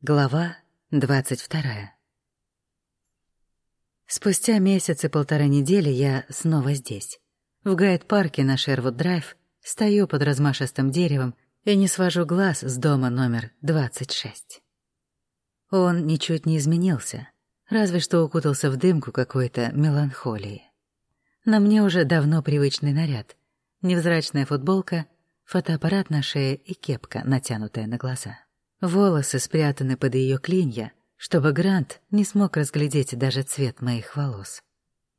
Глава двадцать вторая. Спустя месяц и полтора недели я снова здесь. В гайд-парке на Шервуд-драйв стою под размашистым деревом и не свожу глаз с дома номер 26. Он ничуть не изменился, разве что укутался в дымку какой-то меланхолии. На мне уже давно привычный наряд. Невзрачная футболка, фотоаппарат на шее и кепка, натянутая на глаза. Волосы спрятаны под ее клинья, чтобы Грант не смог разглядеть даже цвет моих волос.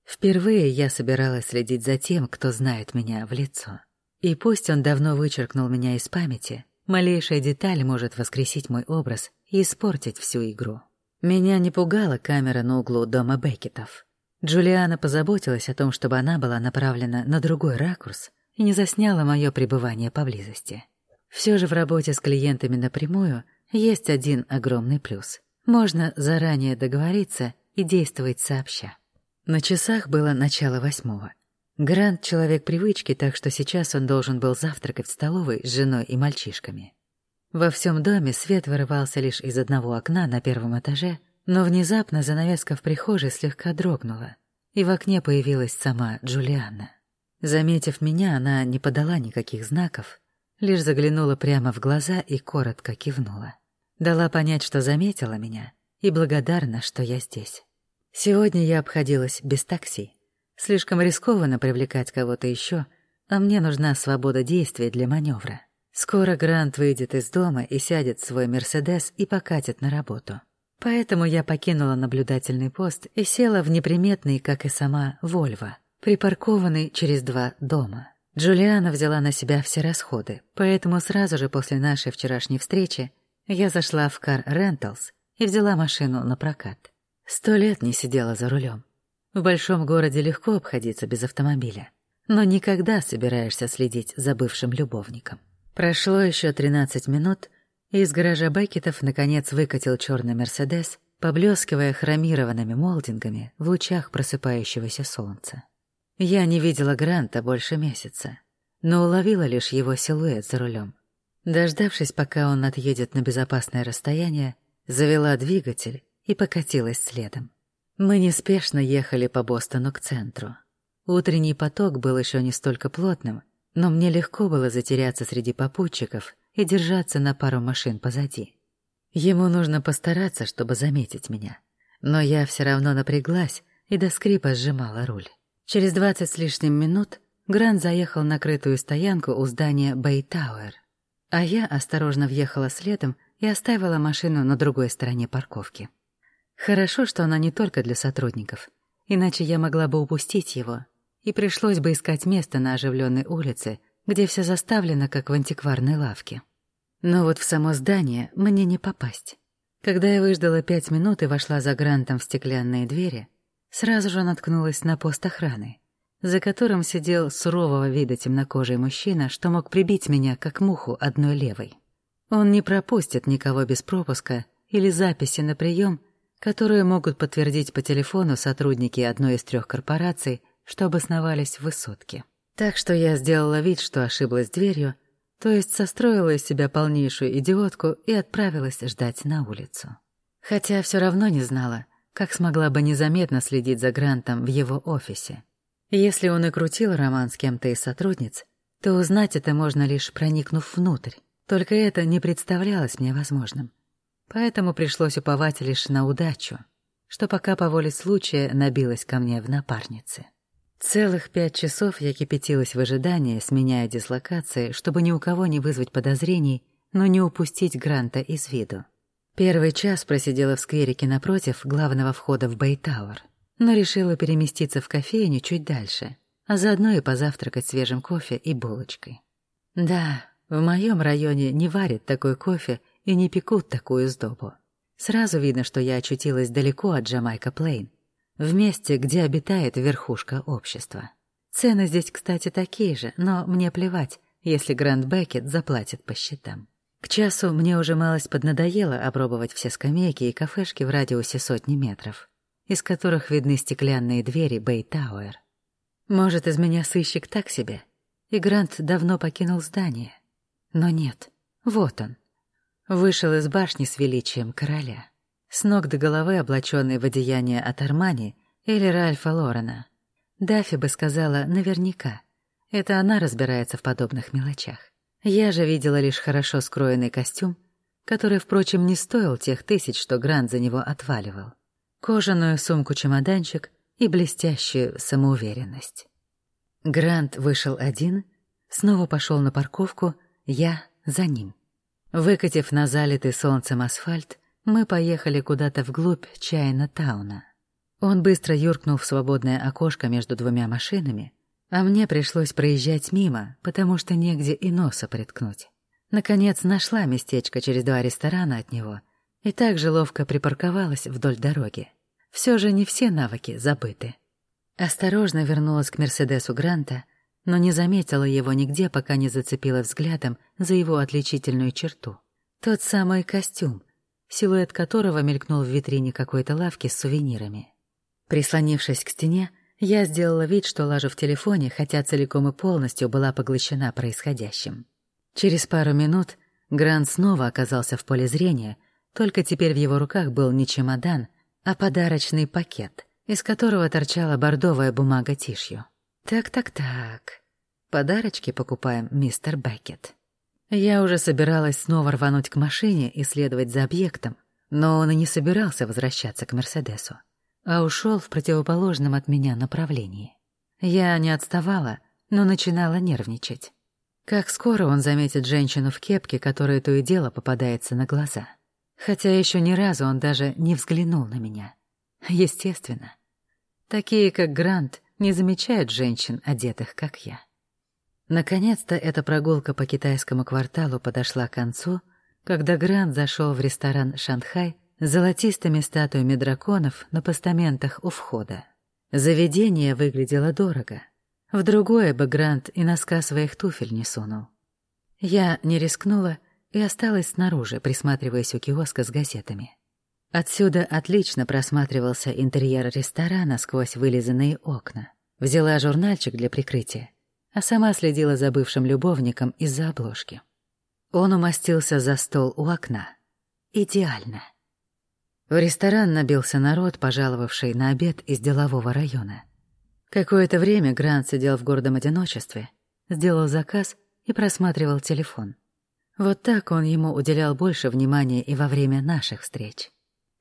Впервые я собиралась следить за тем, кто знает меня в лицо. И пусть он давно вычеркнул меня из памяти, малейшая деталь может воскресить мой образ и испортить всю игру. Меня не пугала камера на углу дома Беккетов. Джулиана позаботилась о том, чтобы она была направлена на другой ракурс и не засняла мое пребывание поблизости. Все же в работе с клиентами напрямую есть один огромный плюс. Можно заранее договориться и действовать сообща. На часах было начало восьмого. Грант — человек привычки, так что сейчас он должен был завтракать в столовой с женой и мальчишками. Во всем доме свет вырывался лишь из одного окна на первом этаже, но внезапно занавеска в прихожей слегка дрогнула, и в окне появилась сама Джулианна. Заметив меня, она не подала никаких знаков, лишь заглянула прямо в глаза и коротко кивнула. Дала понять, что заметила меня, и благодарна, что я здесь. Сегодня я обходилась без такси. Слишком рискованно привлекать кого-то еще, а мне нужна свобода действий для маневра. Скоро Грант выйдет из дома и сядет в свой «Мерседес» и покатит на работу. Поэтому я покинула наблюдательный пост и села в неприметный, как и сама, «Вольво», припаркованный через два дома. Джулиана взяла на себя все расходы, поэтому сразу же после нашей вчерашней встречи я зашла в Car Rentals и взяла машину на прокат. Сто лет не сидела за рулем. В большом городе легко обходиться без автомобиля, но никогда собираешься следить за бывшим любовником. Прошло еще 13 минут, и из гаража Беккетов наконец выкатил черный Мерседес, поблескивая хромированными молдингами в лучах просыпающегося солнца. Я не видела Гранта больше месяца, но уловила лишь его силуэт за рулем. Дождавшись, пока он отъедет на безопасное расстояние, завела двигатель и покатилась следом. Мы неспешно ехали по Бостону к центру. Утренний поток был еще не столько плотным, но мне легко было затеряться среди попутчиков и держаться на пару машин позади. Ему нужно постараться, чтобы заметить меня. Но я все равно напряглась и до скрипа сжимала руль. Через двадцать с лишним минут Грант заехал на крытую стоянку у здания Бэй-Тауэр, а я осторожно въехала следом и оставила машину на другой стороне парковки. Хорошо, что она не только для сотрудников, иначе я могла бы упустить его, и пришлось бы искать место на оживленной улице, где все заставлено, как в антикварной лавке. Но вот в само здание мне не попасть. Когда я выждала пять минут и вошла за Грантом в стеклянные двери, Сразу же наткнулась на пост охраны, за которым сидел сурового вида темнокожий мужчина, что мог прибить меня, как муху, одной левой. Он не пропустит никого без пропуска или записи на прием, которые могут подтвердить по телефону сотрудники одной из трех корпораций, что обосновались в высотке. Так что я сделала вид, что ошиблась дверью, то есть состроила из себя полнейшую идиотку и отправилась ждать на улицу. Хотя все равно не знала, как смогла бы незаметно следить за Грантом в его офисе. Если он и крутил роман с кем-то из сотрудниц, то узнать это можно лишь проникнув внутрь. Только это не представлялось мне возможным. Поэтому пришлось уповать лишь на удачу, что пока по воле случая набилась ко мне в напарнице. Целых пять часов я кипятилась в ожидании, сменяя дислокации, чтобы ни у кого не вызвать подозрений, но не упустить Гранта из виду. Первый час просидела в скверике напротив главного входа в Бэй-Тауэр, но решила переместиться в кофейню чуть дальше, а заодно и позавтракать свежим кофе и булочкой. Да, в моем районе не варят такой кофе и не пекут такую сдобу. Сразу видно, что я очутилась далеко от Джамайка Плейн, в месте, где обитает верхушка общества. Цены здесь, кстати, такие же, но мне плевать, если Грант Беккет заплатит по счетам. К часу мне уже малость поднадоело опробовать все скамейки и кафешки в радиусе сотни метров, из которых видны стеклянные двери Бэй-Тауэр. Может, из меня сыщик так себе, и Грант давно покинул здание. Но нет, вот он. вышел из башни с величием короля. С ног до головы облаченный в одеяние от Армани или Ральфа Лорена. Даффи бы сказала наверняка. Это она разбирается в подобных мелочах. Я же видела лишь хорошо скроенный костюм, который, впрочем, не стоил тех тысяч, что Грант за него отваливал. Кожаную сумку-чемоданчик и блестящую самоуверенность. Грант вышел один, снова пошел на парковку, я за ним. Выкатив на залитый солнцем асфальт, мы поехали куда-то вглубь Чайна-тауна. Он быстро юркнул в свободное окошко между двумя машинами, а мне пришлось проезжать мимо, потому что негде и носа приткнуть. Наконец нашла местечко через два ресторана от него и также ловко припарковалась вдоль дороги. Все же не все навыки забыты. Осторожно вернулась к Мерседесу Гранта, но не заметила его нигде, пока не зацепила взглядом за его отличительную черту. Тот самый костюм, силуэт которого мелькнул в витрине какой-то лавки с сувенирами. Прислонившись к стене, я сделала вид, что лажу в телефоне, хотя целиком и полностью была поглощена происходящим. Через пару минут Грант снова оказался в поле зрения, только теперь в его руках был не чемодан, а подарочный пакет, из которого торчала бордовая бумага тишью. «Так-так-так. Подарочки покупаем, мистер Беккет». Я уже собиралась снова рвануть к машине и следовать за объектом, но он и не собирался возвращаться к Мерседесу, а ушел в противоположном от меня направлении. Я не отставала, но начинала нервничать. Как скоро он заметит женщину в кепке, которая то и дело попадается на глаза. Хотя еще ни разу он даже не взглянул на меня. Естественно. Такие, как Грант, не замечают женщин, одетых, как я. Наконец-то эта прогулка по китайскому кварталу подошла к концу, когда Грант зашел в ресторан «Шанхай» золотистыми статуями драконов на постаментах у входа. Заведение выглядело дорого. В другое бы Грант и носка своих туфель не сунул. Я не рискнула и осталась снаружи, присматриваясь у киоска с газетами. Отсюда отлично просматривался интерьер ресторана сквозь вылизанные окна. Взяла журнальчик для прикрытия а сама следила за бывшим любовником из-за обложки. Он умостился за стол у окна. Идеально. В ресторан набился народ, пожаловавший на обед из делового района. Какое-то время Грант сидел в гордом одиночестве, сделал заказ и просматривал телефон. Вот так он ему уделял больше внимания и во время наших встреч.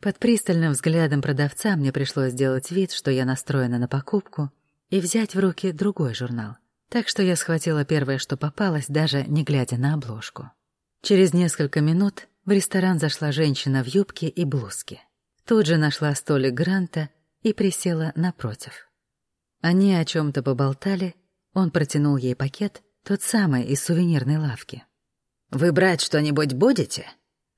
Под пристальным взглядом продавца мне пришлось сделать вид, что я настроена на покупку, и взять в руки другой журнал — так что я схватила первое, что попалось, даже не глядя на обложку. Через несколько минут в ресторан зашла женщина в юбке и блузке. Тут же нашла столик Гранта и присела напротив. Они о чем то поболтали, он протянул ей пакет, тот самый из сувенирной лавки. «Вы брать что-нибудь будете?»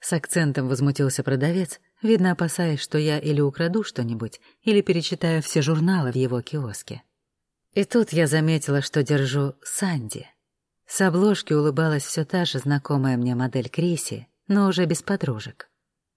С акцентом возмутился продавец, видно опасаясь, что я или украду что-нибудь, или перечитаю все журналы в его киоске. И тут я заметила, что держу Санди. С обложки улыбалась все та же знакомая мне модель Криси, но уже без подружек.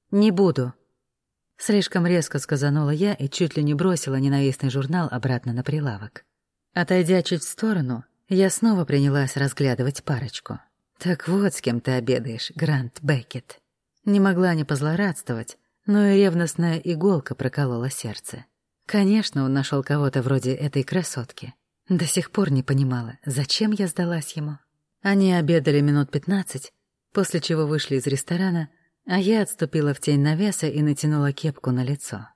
«Не буду», — слишком резко сказанула я и чуть ли не бросила ненавистный журнал обратно на прилавок. Отойдя чуть в сторону, я снова принялась разглядывать парочку. «Так вот с кем ты обедаешь, Грант Беккет». Не могла не позлорадствовать, но и ревностная иголка проколола сердце. Конечно, он нашел кого-то вроде этой красотки. До сих пор не понимала, зачем я сдалась ему. Они обедали минут пятнадцать, после чего вышли из ресторана, а я отступила в тень навеса и натянула кепку на лицо.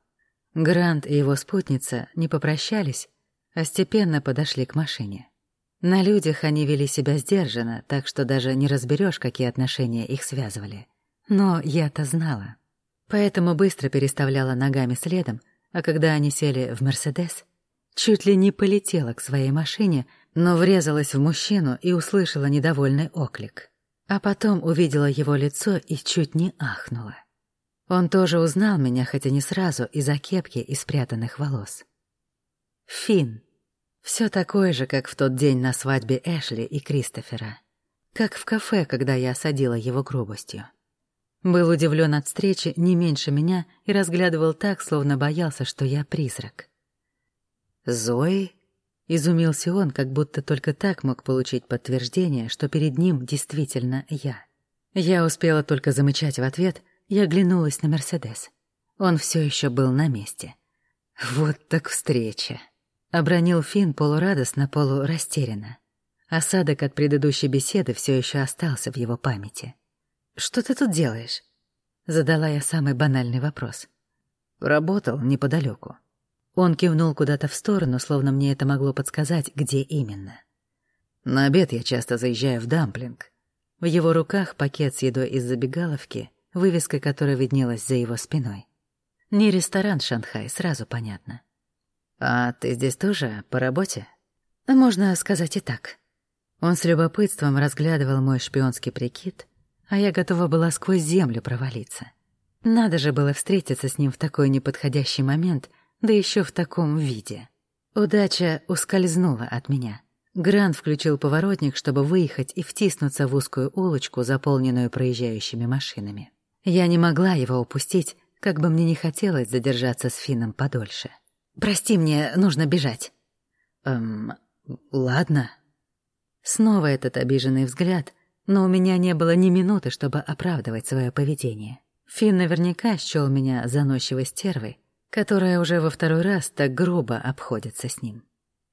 Грант и его спутница не попрощались, а степенно подошли к машине. На людях они вели себя сдержанно, так что даже не разберешь, какие отношения их связывали. Но я-то знала. Поэтому быстро переставляла ногами следом, а когда они сели в «Мерседес», чуть ли не полетела к своей машине, но врезалась в мужчину и услышала недовольный оклик. А потом увидела его лицо и чуть не ахнула. Он тоже узнал меня, хотя не сразу, из-за кепки и спрятанных волос. Фин. Все такое же, как в тот день на свадьбе Эшли и Кристофера. Как в кафе, когда я осадила его грубостью. Был удивлен от встречи не меньше меня и разглядывал так, словно боялся, что я призрак. «Зои?» — изумился он, как будто только так мог получить подтверждение, что перед ним действительно я. Я успела только замычать в ответ и оглянулась на Мерседес. Он все еще был на месте. Вот так встреча. Обронил Финн полурадостно, полурастерянно. Осадок от предыдущей беседы все еще остался в его памяти. «Что ты тут делаешь?» Задала я самый банальный вопрос. «Работал неподалеку. Он кивнул куда-то в сторону, словно мне это могло подсказать, где именно. «На обед я часто заезжаю в дамплинг». В его руках пакет с едой из забегаловки, вывеска которой виднелась за его спиной. Не ресторан Шанхай, сразу понятно. «А ты здесь тоже по работе?» «Можно сказать и так». Он с любопытством разглядывал мой шпионский прикид, а я готова была сквозь землю провалиться. Надо же было встретиться с ним в такой неподходящий момент да еще в таком виде. Удача ускользнула от меня. Грант включил поворотник, чтобы выехать и втиснуться в узкую улочку, заполненную проезжающими машинами. Я не могла его упустить, как бы мне не хотелось задержаться с Финном подольше. «Прости, мне нужно бежать». «Эм, ладно». Снова этот обиженный взгляд, но у меня не было ни минуты, чтобы оправдывать свое поведение. Финн наверняка счёл меня заносчивой стервой, которая уже во второй раз так грубо обходится с ним.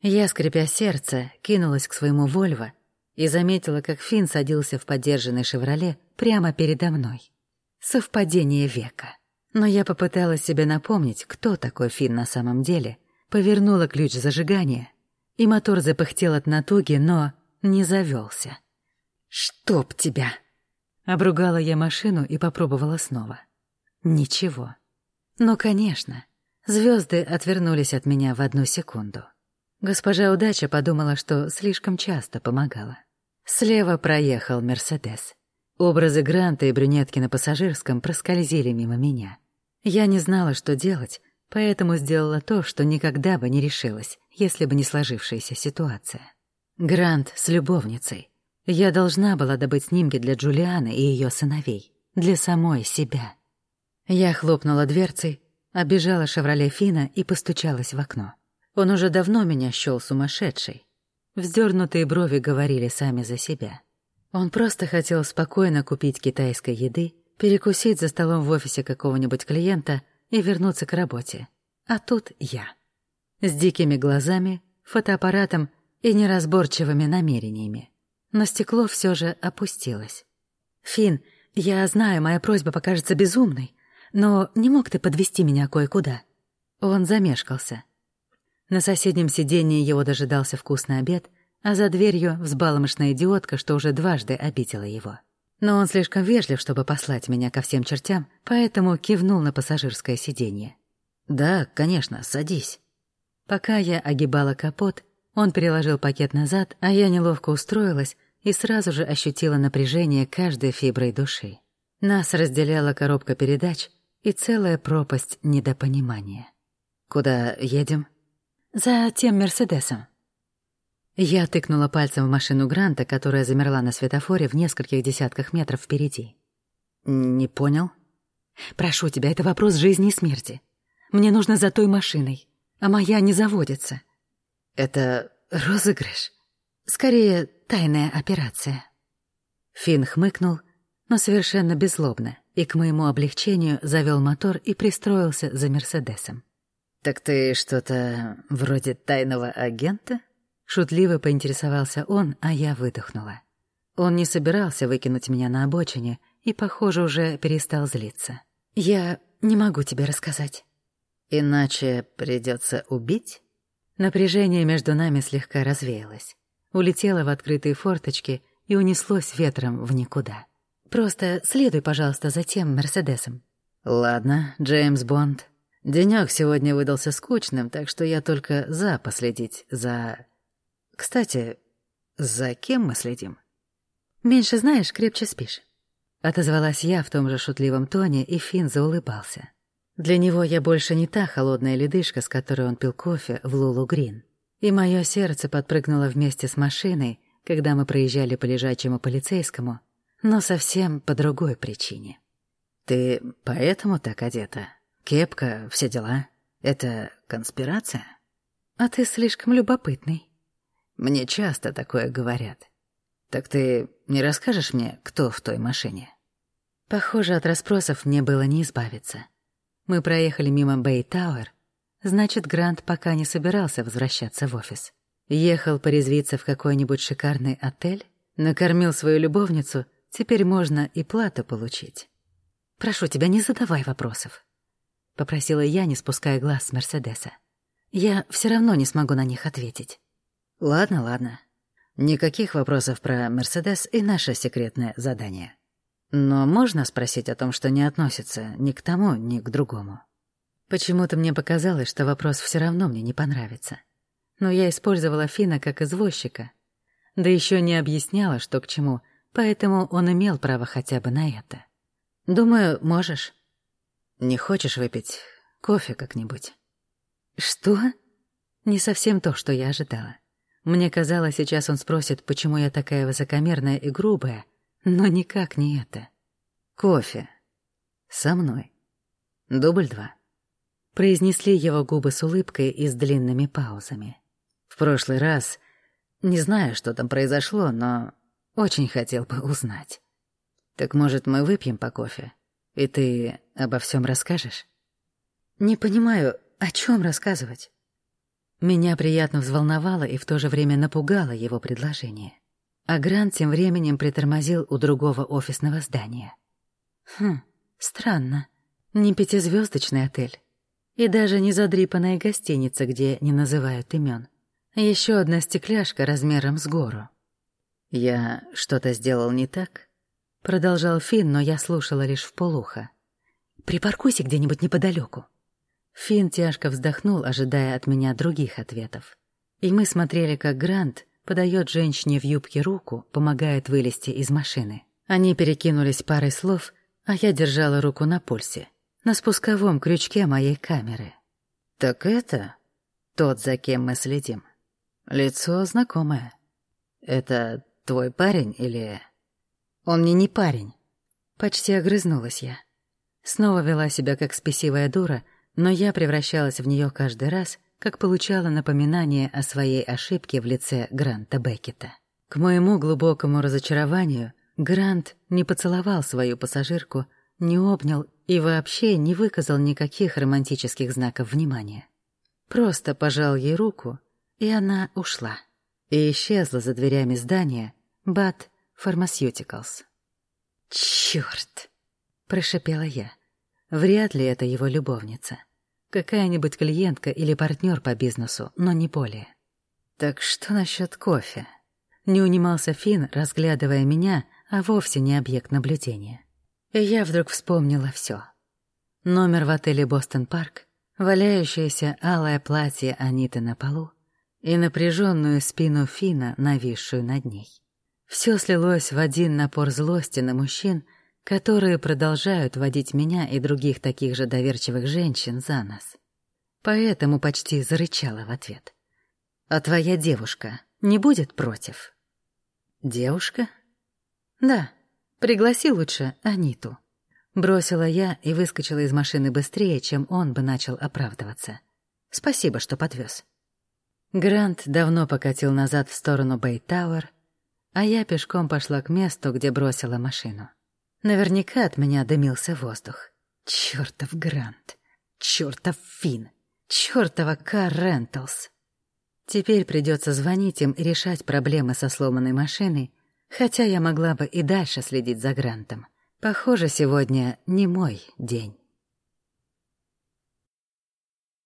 Я, скрипя сердце, кинулась к своему «Вольво» и заметила, как Финн садился в подержанной «Шевроле» прямо передо мной. Совпадение века. Но я попыталась себе напомнить, кто такой Финн на самом деле, повернула ключ зажигания, и мотор запыхтел от натуги, но не завелся. «Чтоб тебя!» Обругала я машину и попробовала снова. Ничего. Ну, конечно. Звезды отвернулись от меня в одну секунду. Госпожа Удача подумала, что слишком часто помогала. Слева проехал «Мерседес». Образы Гранта и брюнетки на пассажирском проскользили мимо меня. Я не знала, что делать, поэтому сделала то, что никогда бы не решилась, если бы не сложившаяся ситуация. Грант с любовницей. Я должна была добыть снимки для Джулианы и ее сыновей, для самой себя. Я хлопнула дверцей, обежала «Шевроле Фина» и постучалась в окно. Он уже давно меня счёл сумасшедшей. Вздернутые брови говорили сами за себя. Он просто хотел спокойно купить китайской еды, перекусить за столом в офисе какого-нибудь клиента и вернуться к работе. А тут я. С дикими глазами, фотоаппаратом и неразборчивыми намерениями. Но стекло все же опустилось. «Фин, я знаю, моя просьба покажется безумной, но не мог ты подвести меня кое-куда?» Он замешкался. На соседнем сиденье его дожидался вкусный обед, а за дверью взбаломошная идиотка, что уже дважды обидела его. Но он слишком вежлив, чтобы послать меня ко всем чертям, поэтому кивнул на пассажирское сиденье. «Да, конечно, садись». Пока я огибала капот, он переложил пакет назад, а я неловко устроилась и сразу же ощутила напряжение каждой фиброй души. Нас разделяла коробка передач, и целая пропасть недопонимания. «Куда едем?» «За тем Мерседесом». Я тыкнула пальцем в машину Гранта, которая замерла на светофоре в нескольких десятках метров впереди. «Не понял?» «Прошу тебя, это вопрос жизни и смерти. Мне нужно за той машиной, а моя не заводится». «Это розыгрыш?» «Скорее, тайная операция». Финн хмыкнул, но совершенно беззлобно и к моему облегчению завел мотор и пристроился за Мерседесом. «Так ты что-то вроде тайного агента?» Шутливо поинтересовался он, а я выдохнула. Он не собирался выкинуть меня на обочине и, похоже, уже перестал злиться. «Я не могу тебе рассказать». «Иначе придется убить?» Напряжение между нами слегка развеялось. Улетело в открытые форточки и унеслось ветром в никуда. Просто следуй, пожалуйста, за тем Мерседесом». «Ладно, Джеймс Бонд. Денёк сегодня выдался скучным, так что я только за последить за... Кстати, за кем мы следим?» «Меньше знаешь, крепче спишь». Отозвалась я в том же шутливом тоне, и Финн заулыбался. Для него я больше не та холодная ледышка, с которой он пил кофе в Лулу Грин. И мое сердце подпрыгнуло вместе с машиной, когда мы проезжали по лежачему полицейскому, но совсем по другой причине. «Ты поэтому так одета? Кепка, все дела? Это конспирация?» «А ты слишком любопытный». «Мне часто такое говорят». Так ты не расскажешь мне, кто в той машине? Похоже, от расспросов мне было не избавиться. Мы проехали мимо Бэй-Тауэр, значит, Грант пока не собирался возвращаться в офис. Ехал порезвиться в какой-нибудь шикарный отель, накормил свою любовницу, теперь можно и плату получить. «Прошу тебя, не задавай вопросов», — попросила я, не спуская глаз с Мерседеса. «Я все равно не смогу на них ответить». «Ладно, ладно. Никаких вопросов про Мерседес и наше секретное задание. Но можно спросить о том, что не относится ни к тому, ни к другому?» Почему-то мне показалось, что вопрос все равно мне не понравится но я использовала Фина как извозчика. Да еще не объясняла, что к чему, поэтому он имел право хотя бы на это. Думаю, можешь. Не хочешь выпить кофе как-нибудь? Что? Не совсем то, что я ожидала. Мне казалось, сейчас он спросит, почему я такая высокомерная и грубая, но никак не это. Кофе. Со мной. Дубль два. Произнесли его губы с улыбкой и с длинными паузами. В прошлый раз не знаю, что там произошло, но очень хотел бы узнать. Так может, мы выпьем по кофе, и ты обо всем расскажешь? Не понимаю, о чем рассказывать. Меня приятно взволновало и в то же время напугало его предложение. А Грант тем временем притормозил у другого офисного здания. Хм, странно. Не пятизвездочный отель. И даже не задрипанная гостиница, где не называют имен. Еще одна стекляшка размером с гору. «Я что-то сделал не так?» Продолжал Финн, но я слушала лишь в полухо. «Припаркуйся где-нибудь неподалеку. Финн тяжко вздохнул, ожидая от меня других ответов. И мы смотрели, как Грант подает женщине в юбке руку, помогает вылезти из машины. Они перекинулись парой слов, а я держала руку на пульсе, на спусковом крючке моей камеры. «Так это тот, за кем мы следим?» Лицо знакомое. Это твой парень или... Он мне не парень. Почти огрызнулась я. Снова вела себя как спесивая дура, но я превращалась в нее каждый раз, как получала напоминание о своей ошибке в лице Гранта Беккета. К моему глубокому разочарованию Грант не поцеловал свою пассажирку, не обнял и вообще не выказал никаких романтических знаков внимания. Просто пожал ей руку и она ушла. И исчезла за дверями здания Бат Pharmaceuticals. «Чёрт!» — прошипела я. Вряд ли это его любовница. Какая-нибудь клиентка или партнер по бизнесу, но не более. «Так что насчет кофе?» Не унимался Финн, разглядывая меня, а вовсе не объект наблюдения. И я вдруг вспомнила все: Номер в отеле «Бостон Парк», валяющееся алое платье Аниты на полу, и напряженную спину Фина, нависшую над ней. Все слилось в один напор злости на мужчин, которые продолжают водить меня и других таких же доверчивых женщин за нас. Поэтому почти зарычала в ответ. «А твоя девушка не будет против?» «Девушка?» «Да, пригласи лучше Аниту». Бросила я и выскочила из машины быстрее, чем он бы начал оправдываться. «Спасибо, что подвез. Грант давно покатил назад в сторону Бэй-Тауэр, а я пешком пошла к месту, где бросила машину. Наверняка от меня дымился воздух. Чёртов Грант, чёртов Финн, чёртова Car Rentals. Теперь придется звонить им и решать проблемы со сломанной машиной, хотя я могла бы и дальше следить за Грантом. Похоже, сегодня не мой день.